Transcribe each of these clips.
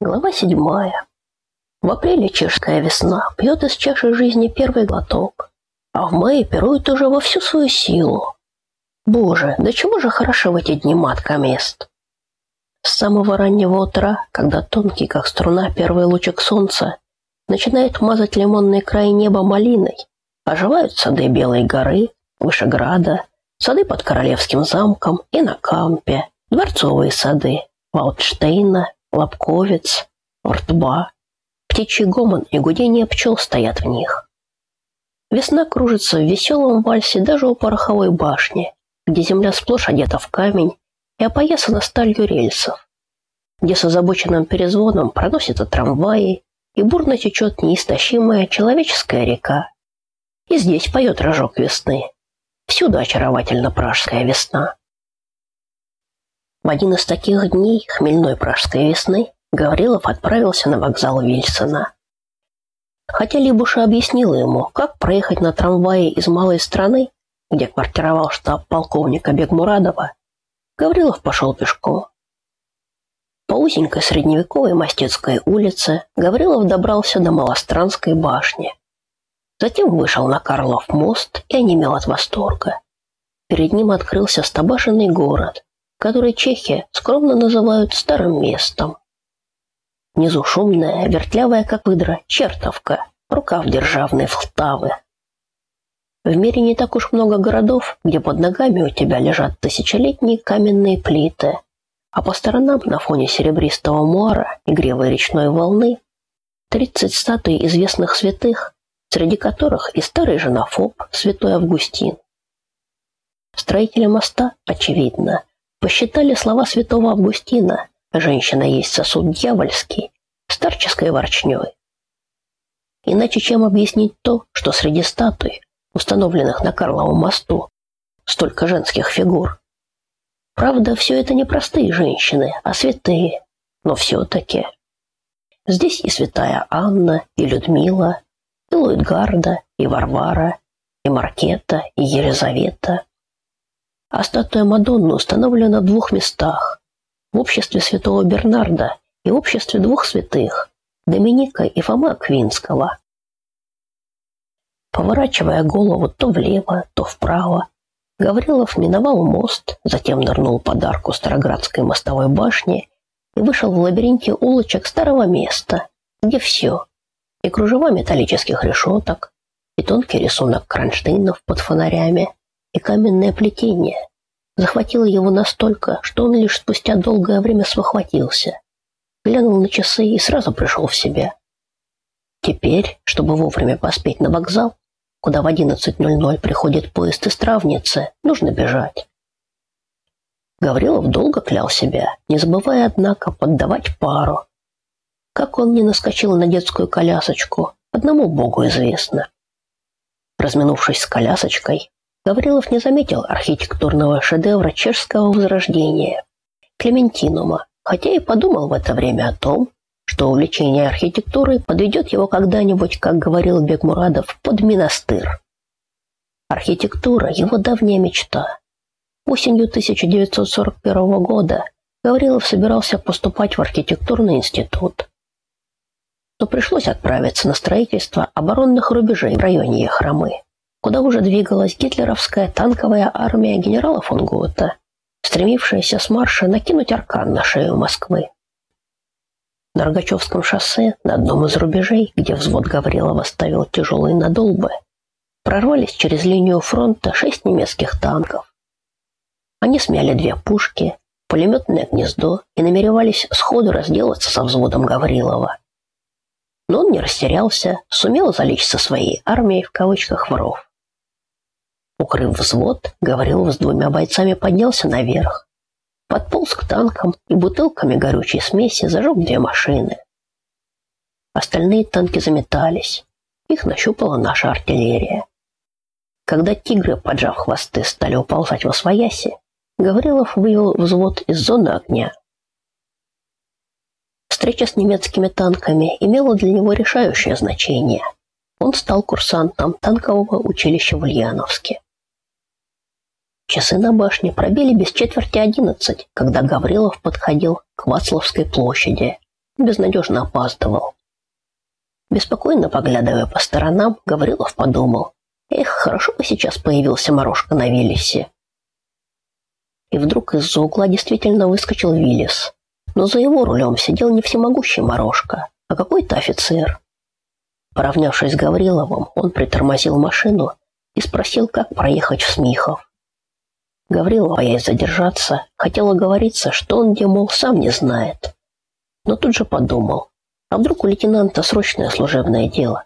Глава седьмая. В апреле чешская весна пьет из чаши жизни первый глоток, а в мае пирует уже во всю свою силу. Боже, да чего же хорошо в эти дни матка мест. С самого раннего утра, когда тонкий, как струна, первый лучик солнца начинает мазать лимонный край неба малиной, оживают сады Белой горы, Вышеграда, сады под Королевским замком и на Кампе, дворцовые сады Ваутштейна, Лобковец, Ртба. Птичий гомон и гудение пчел стоят в них. Весна кружится в веселом вальсе даже у пороховой башни, где земля сплошь одета в камень и опоясана сталью рельсов, где с озабоченным перезвоном проносятся трамваи и бурно течет неистощимая человеческая река. И здесь поет рожок весны. Всюду очаровательна пражская весна. В один из таких дней хмельной пражской весны Гаврилов отправился на вокзал Вильсона. Хотя Либуша объяснила ему, как проехать на трамвае из малой страны, где квартировал штаб полковника Бегмурадова, Гаврилов пошел пешком. По узенькой средневековой Мастецкой улице Гаврилов добрался до Малостранской башни. Затем вышел на Карлов мост и онемел от восторга. Перед ним открылся стабашенный город, который чехи скромно называют старым местом. Внизу шумная, вертлявая, как выдра, чертовка, рукав державной Флтавы. В мире не так уж много городов, где под ногами у тебя лежат тысячелетние каменные плиты, а по сторонам на фоне серебристого муара игривой речной волны 30 статуй известных святых, среди которых и старый женофоб, святой Августин. Строители моста, очевидно, посчитали слова святого Августина «Женщина есть сосуд дьявольский» старческой ворчней. Иначе чем объяснить то, что среди статуй, установленных на Карловом мосту, столько женских фигур? Правда, все это не простые женщины, а святые, но все-таки. Здесь и святая Анна, и Людмила, и Луидгарда, и Варвара, и Маркета, и Елизавета а статуя Мадонны установлена в двух местах – в обществе святого Бернарда и в обществе двух святых – Доминика и Фома Квинского. Поворачивая голову то влево, то вправо, Гаврилов миновал мост, затем нырнул под арку Староградской мостовой башни и вышел в лабиринте улочек старого места, где все – и кружева металлических решеток, и тонкий рисунок кронштейнов под фонарями – и каменное плетение захватило его настолько, что он лишь спустя долгое время спохватился, глянул на часы и сразу пришел в себя. Теперь, чтобы вовремя поспеть на вокзал, куда в 11.00 приходит поезд из Травницы, нужно бежать. Гаврилов долго клял себя, не забывая, однако, поддавать пару. Как он не наскочил на детскую колясочку, одному богу известно. Разминувшись с колясочкой, Гаврилов не заметил архитектурного шедевра чешского возрождения – Клементинума, хотя и подумал в это время о том, что увлечение архитектурой подведет его когда-нибудь, как говорил Бекмурадов, под монастырь. Архитектура – его давняя мечта. Осенью 1941 года Гаврилов собирался поступать в архитектурный институт. Но пришлось отправиться на строительство оборонных рубежей в районе Яхромы куда уже двигалась гитлеровская танковая армия генерала фон Гота, стремившаяся с марша накинуть аркан на шею Москвы. На Рогачевском шоссе, на одном из рубежей, где взвод Гаврилова ставил тяжелые надолбы, прорвались через линию фронта шесть немецких танков. Они смяли две пушки, пулеметное гнездо и намеревались сходу разделаться со взводом Гаврилова. Но он не растерялся, сумел залечь со своей армией в кавычках воров. Укрыв взвод, Гаврилов с двумя бойцами поднялся наверх. Подполз к танкам и бутылками горючей смеси зажег две машины. Остальные танки заметались. Их нащупала наша артиллерия. Когда тигры, поджав хвосты, стали уползать во свояси, Гаврилов вывел взвод из зоны огня. Встреча с немецкими танками имела для него решающее значение. Он стал курсантом танкового училища в Ульяновске. Часы на башне пробили без четверти одиннадцать, когда Гаврилов подходил к Вацлавской площади, безнадежно опаздывал. Беспокойно поглядывая по сторонам, Гаврилов подумал, эх, хорошо бы сейчас появился Морошка на Виллисе. И вдруг из-за угла действительно выскочил Виллис, но за его рулем сидел не всемогущий Морошка, а какой-то офицер. Поравнявшись с Гавриловым, он притормозил машину и спросил, как проехать в Смихов. Гаврилов, боясь задержаться, хотел оговориться, что он, где, мол, сам не знает. Но тут же подумал, а вдруг у лейтенанта срочное служебное дело?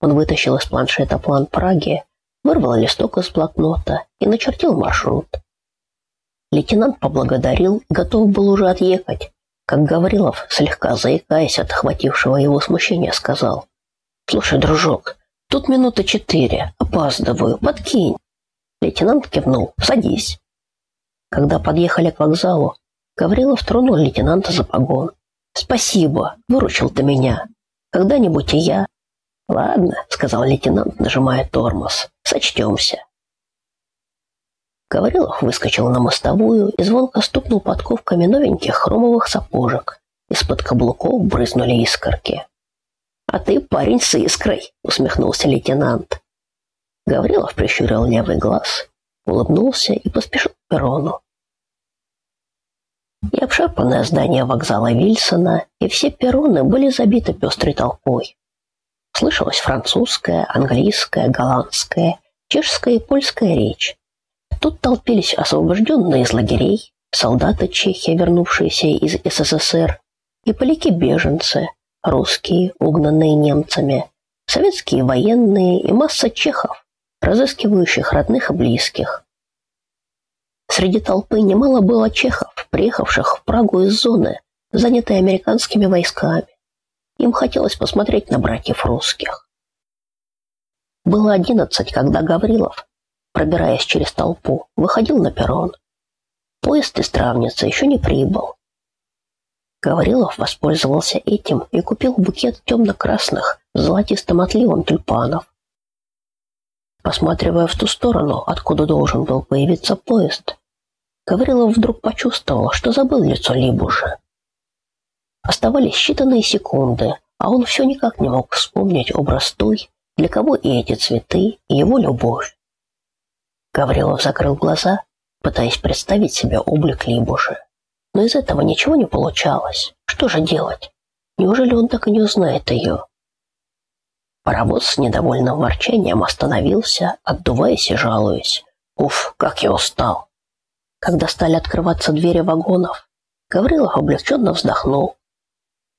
Он вытащил из планшета план Праги, вырвал листок из блокнота и начертил маршрут. Лейтенант поблагодарил и готов был уже отъехать, как Гаврилов, слегка заикаясь от охватившего его смущения, сказал. «Слушай, дружок, тут минута четыре, опаздываю, подкинь». Лейтенант кивнул. «Садись». Когда подъехали к вокзалу, Гаврилов тронул лейтенанта за погон. Спасибо, выручил ты меня. Когда-нибудь и я. Ладно, сказал лейтенант, нажимая тормоз. Сочтемся. Гаврилов выскочил на мостовую и звонко стукнул подковками новеньких хромовых сапожек. Из-под каблуков брызнули искорки. «А ты парень с искрой!» — усмехнулся лейтенант. Гаврилов прищурил левый глаз, улыбнулся и поспешил к перрону и обшарпанное здание вокзала Вильсона, и все перроны были забиты пестрой толпой. Слышалась французская, английская, голландская, чешская и польская речь. Тут толпились освобожденные из лагерей, солдаты Чехии, вернувшиеся из СССР, и поляки-беженцы, русские, угнанные немцами, советские военные и масса чехов, разыскивающих родных и близких. Среди толпы немало было чехов, приехавших в Прагу из зоны, занятой американскими войсками. Им хотелось посмотреть на братьев русских. Было одиннадцать, когда Гаврилов, пробираясь через толпу, выходил на перрон. Поезд из Травницы еще не прибыл. Гаврилов воспользовался этим и купил букет темно-красных с золотистым отливом тюльпанов. Посматривая в ту сторону, откуда должен был появиться поезд, Гаврилов вдруг почувствовал, что забыл лицо Либуша. Оставались считанные секунды, а он все никак не мог вспомнить образ той, для кого и эти цветы, и его любовь. Гаврилов закрыл глаза, пытаясь представить себе облик Либуши. Но из этого ничего не получалось. Что же делать? Неужели он так и не узнает ее? Паровоз с недовольным ворчанием остановился, отдуваясь и жалуясь. Уф, как я устал! Когда стали открываться двери вагонов, Гаврилов облегченно вздохнул.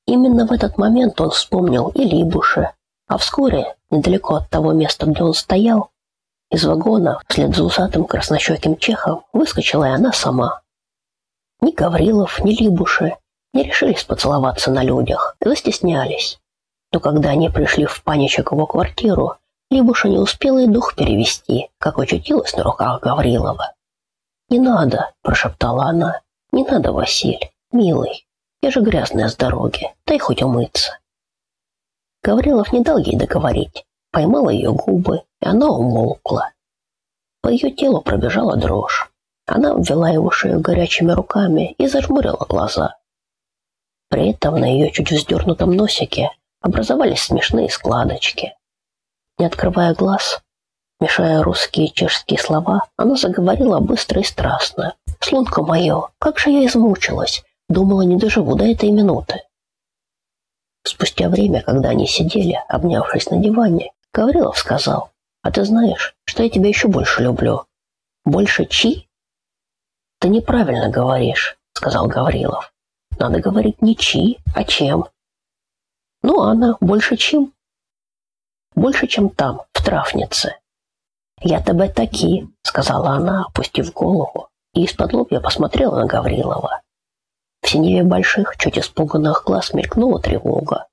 Именно в этот момент он вспомнил и Либуша, а вскоре, недалеко от того места, где он стоял, из вагона вслед за усатым краснощеким чехом выскочила и она сама. Ни Гаврилов, ни Либуши не решились поцеловаться на людях, застеснялись. Но когда они пришли в паничек его квартиру, Либуша не успела и дух перевести, как очутилась на руках Гаврилова. «Не надо», – прошептала она. «Не надо, Василь, милый. Я же грязная с дороги. Дай хоть умыться». Гаврилов не дал ей договорить. Поймал ее губы, и она умолкла. По ее телу пробежала дрожь. Она обвела его шею горячими руками и зажмурила глаза. При этом на ее чуть вздернутом носике образовались смешные складочки. Не открывая глаз, Мешая русские и чешские слова, она заговорила быстро и страстно. «Слонка мое, как же я измучилась! Думала, не доживу до этой минуты!» Спустя время, когда они сидели, обнявшись на диване, Гаврилов сказал, «А ты знаешь, что я тебя еще больше люблю? Больше Чи?» «Ты неправильно говоришь», — сказал Гаврилов. «Надо говорить не Чи, а чем». «Ну, она больше чем?» «Больше, чем там, в травнице». «Я тебе таки», — сказала она, опустив голову, и из-под лобья посмотрела на Гаврилова. В синеве больших, чуть испуганных глаз мелькнула тревога,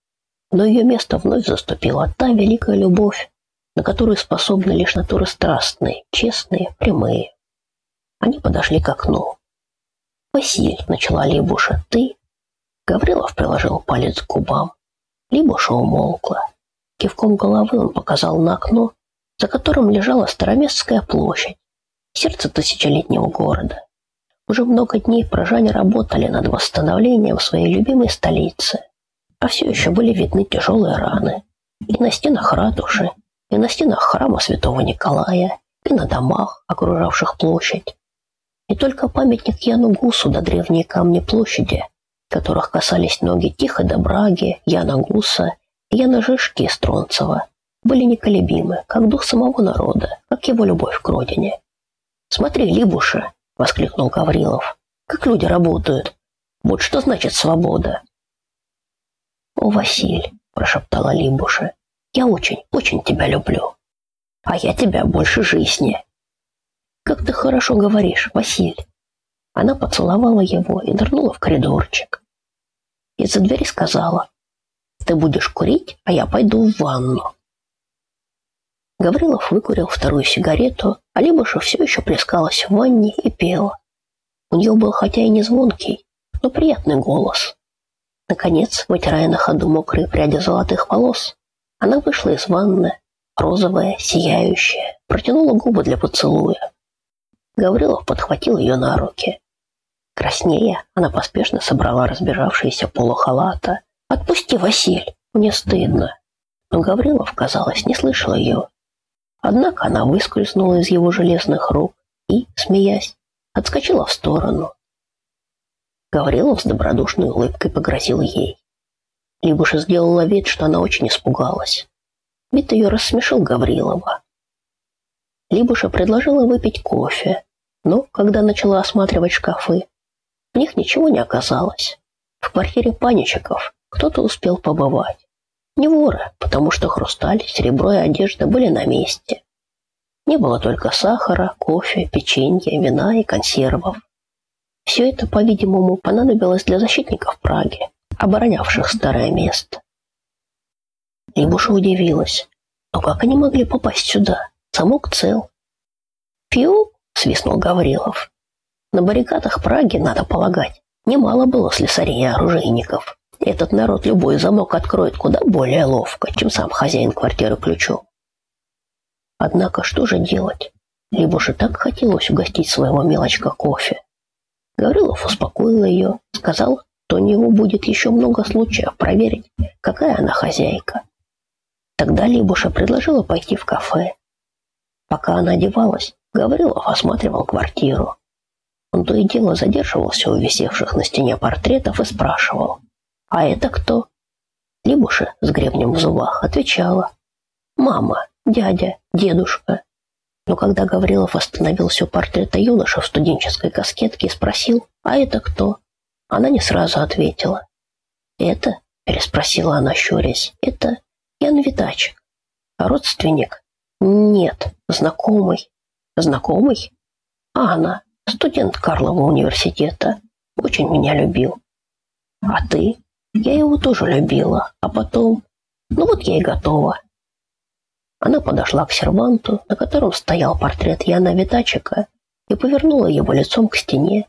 но ее место вновь заступила та великая любовь, на которую способны лишь натуры страстные, честные, прямые. Они подошли к окну. «Василь», — начала Либуша, — «ты?» Гаврилов приложил палец к губам. Либуша умолкла. Кивком головы он показал на окно, за которым лежала Староместская площадь, сердце тысячелетнего города. Уже много дней прожане работали над восстановлением своей любимой столицы, а все еще были видны тяжелые раны. И на стенах ратуши, и на стенах храма святого Николая, и на домах, окружавших площадь. И только памятник Яну Гусу до древние камни площади, которых касались ноги Тихо Добраги, Яна Гуса и Яна Жишки из Тронцева, были неколебимы, как дух самого народа, как его любовь к родине. «Смотри, Либуша!» — воскликнул Гаврилов. «Как люди работают! Вот что значит свобода!» «О, Василь!» — прошептала Либуша. «Я очень, очень тебя люблю. А я тебя больше жизни!» «Как ты хорошо говоришь, Василь!» Она поцеловала его и нырнула в коридорчик. Из-за двери сказала, «Ты будешь курить, а я пойду в ванну». Гаврилов выкурил вторую сигарету, а Либуша все еще плескалась в ванне и пела. У нее был хотя и не звонкий, но приятный голос. Наконец, вытирая на ходу мокрые пряди золотых волос, она вышла из ванны, розовая, сияющая, протянула губы для поцелуя. Гаврилов подхватил ее на руки. Краснея, она поспешно собрала разбежавшиеся полухалата. «Отпусти, Василь, мне стыдно». Но Гаврилов, казалось, не слышал ее Однако она выскользнула из его железных рук и, смеясь, отскочила в сторону. Гаврилов с добродушной улыбкой погрозил ей. Либуша сделала вид, что она очень испугалась. Вид ее рассмешил Гаврилова. Либуша предложила выпить кофе, но, когда начала осматривать шкафы, в них ничего не оказалось. В квартире паничиков кто-то успел побывать. Не воры, потому что хрусталь, серебро и одежда были на месте. Не было только сахара, кофе, печенья, вина и консервов. Все это, по-видимому, понадобилось для защитников Праги, оборонявших старое место. Либуша удивилась. Но как они могли попасть сюда? Замок цел. «Пью!» — свистнул Гаврилов. На баррикадах Праги, надо полагать, немало было слесарей и оружейников. Этот народ любой замок откроет куда более ловко, чем сам хозяин квартиры ключом. Однако что же делать? Либо же так хотелось угостить своего мелочка кофе. Гаврилов успокоил ее, сказал, что у него будет еще много случаев проверить, какая она хозяйка. Тогда Либуша предложила пойти в кафе. Пока она одевалась, Гаврилов осматривал квартиру. Он то и дело задерживался у висевших на стене портретов и спрашивал, «А это кто?» Либуша с гребнем в зубах отвечала. «Мама, дядя, дедушка». Но когда Гаврилов остановился у портрета юноша в студенческой каскетке и спросил, «А это кто?» Она не сразу ответила. «Это?» – переспросила она, щурясь. «Это Ян Витачек. А родственник?» «Нет, знакомый». «Знакомый?» «А она, студент Карлова университета. Очень меня любил». «А ты?» Я его тоже любила, а потом... Ну вот я и готова. Она подошла к серванту, на котором стоял портрет Яна Витачика, и повернула его лицом к стене,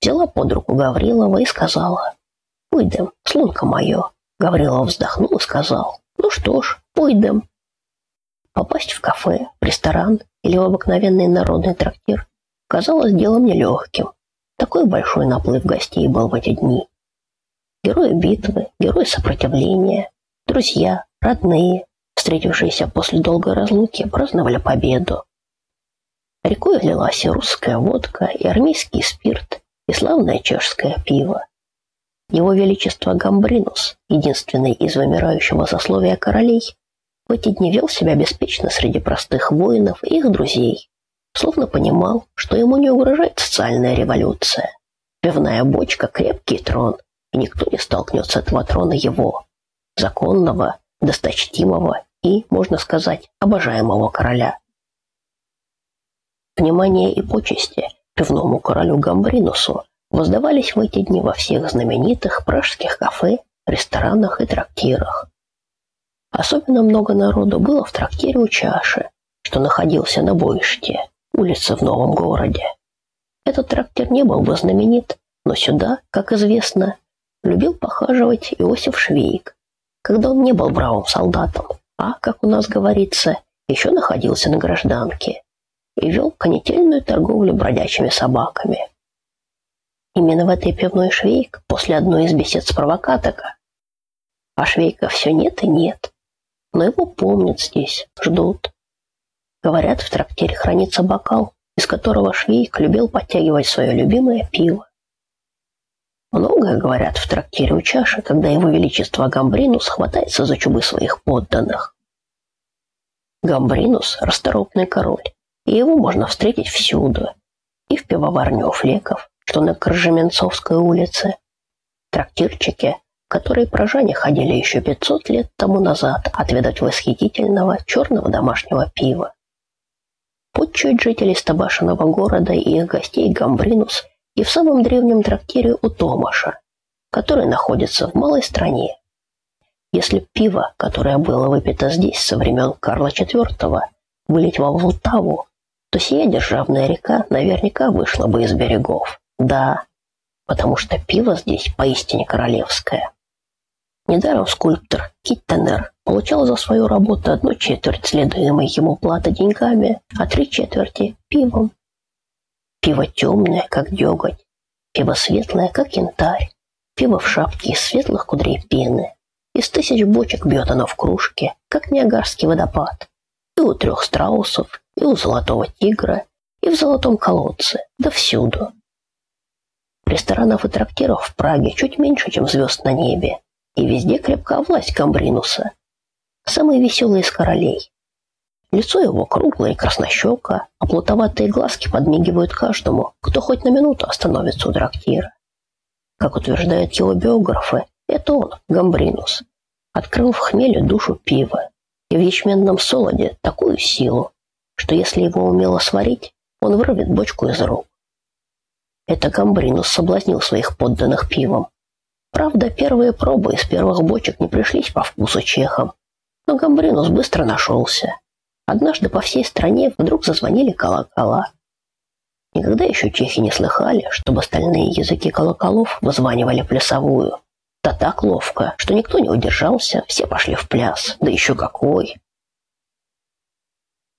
взяла под руку Гаврилова и сказала, «Пойдем, слонка мое». Гаврилов вздохнул и сказал, «Ну что ж, пойдем». Попасть в кафе, ресторан или в обыкновенный народный трактир казалось делом нелегким. Такой большой наплыв гостей был в эти дни. Герои битвы, герои сопротивления, друзья, родные, встретившиеся после долгой разлуки, праздновали победу. Рекой лилась и русская водка, и армейский спирт, и славное чешское пиво. Его Величество Гамбринус, единственный из вымирающего сословия королей, в эти дни вел себя беспечно среди простых воинов и их друзей, словно понимал, что ему не угрожает социальная революция. Пивная бочка – крепкий трон, и никто не столкнется с этого трона его, законного, досточтимого и, можно сказать, обожаемого короля. Внимание и почести пивному королю Гамбринусу воздавались в эти дни во всех знаменитых пражских кафе, ресторанах и трактирах. Особенно много народу было в трактире у чаши, что находился на Бойште, улице в новом городе. Этот трактир не был бы знаменит, но сюда, как известно, любил похаживать Иосиф Швейк, когда он не был бравым солдатом, а, как у нас говорится, еще находился на гражданке и вел конетельную торговлю бродячими собаками. Именно в этой пивной Швейк после одной из бесед с провокатора. А Швейка все нет и нет. Но его помнят здесь, ждут. Говорят, в трактире хранится бокал, из которого Швейк любил подтягивать свое любимое пиво. Многое говорят в трактире у чаши, когда его величество Гамбринус хватается за чубы своих подданных. Гамбринус – расторопный король, и его можно встретить всюду. И в пивоварне у Флеков, что на Крыжеменцовской улице, трактирчике, в которые прожане ходили еще 500 лет тому назад отведать восхитительного черного домашнего пива. Подчует жителей Стабашиного города и их гостей Гамбринус – и в самом древнем трактире у Томаша, который находится в малой стране. Если пиво, которое было выпито здесь со времен Карла IV, вылить во Волтаву, то сия державная река наверняка вышла бы из берегов. Да, потому что пиво здесь поистине королевское. Недаром скульптор Киттенер получал за свою работу одну четверть следуемой ему платы деньгами, а три четверти – пивом. Пиво темное, как деготь, пиво светлое, как янтарь, пиво в шапке из светлых кудрей пены. Из тысяч бочек бьет оно в кружке, как Ниагарский водопад. И у трех страусов, и у золотого тигра, и в золотом колодце, да всюду. Ресторанов и трактиров в Праге чуть меньше, чем звезд на небе, и везде крепка власть Камбринуса. Самый веселый из королей, Лицо его круглое и краснощека, а плутоватые глазки подмигивают каждому, кто хоть на минуту остановится у трактира. Как утверждают его биографы, это он, Гамбринус, открыл в хмеле душу пива и в ячменном солоде такую силу, что если его умело сварить, он вырвет бочку из рук. Это Гамбринус соблазнил своих подданных пивом. Правда, первые пробы из первых бочек не пришлись по вкусу чехам, но Гамбринус быстро нашелся Однажды по всей стране вдруг зазвонили колокола. Никогда еще чехи не слыхали, чтобы остальные языки колоколов вызванивали плясовую. Да так ловко, что никто не удержался, все пошли в пляс, да еще какой.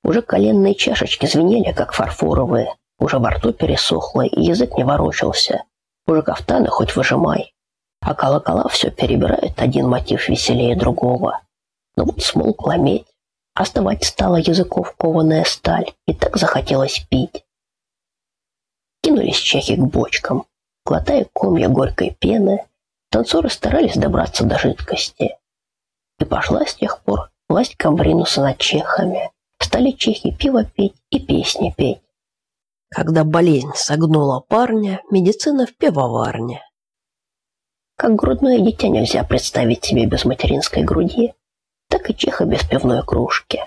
Уже коленные чашечки звенели, как фарфоровые, уже во рту пересохло, и язык не ворочался. Уже кафтаны хоть выжимай. А колокола все перебирают один мотив веселее другого. Но вот смолкла медь, Остывать стала языков кованая сталь, и так захотелось пить. Кинулись чехи к бочкам. Глотая комья горькой пены, танцоры старались добраться до жидкости. И пошла с тех пор власть Камбринуса над чехами. Стали чехи пиво пить и песни петь. Когда болезнь согнула парня, медицина в пивоварне. Как грудное дитя нельзя представить себе без материнской груди, так и чеха без пивной кружки.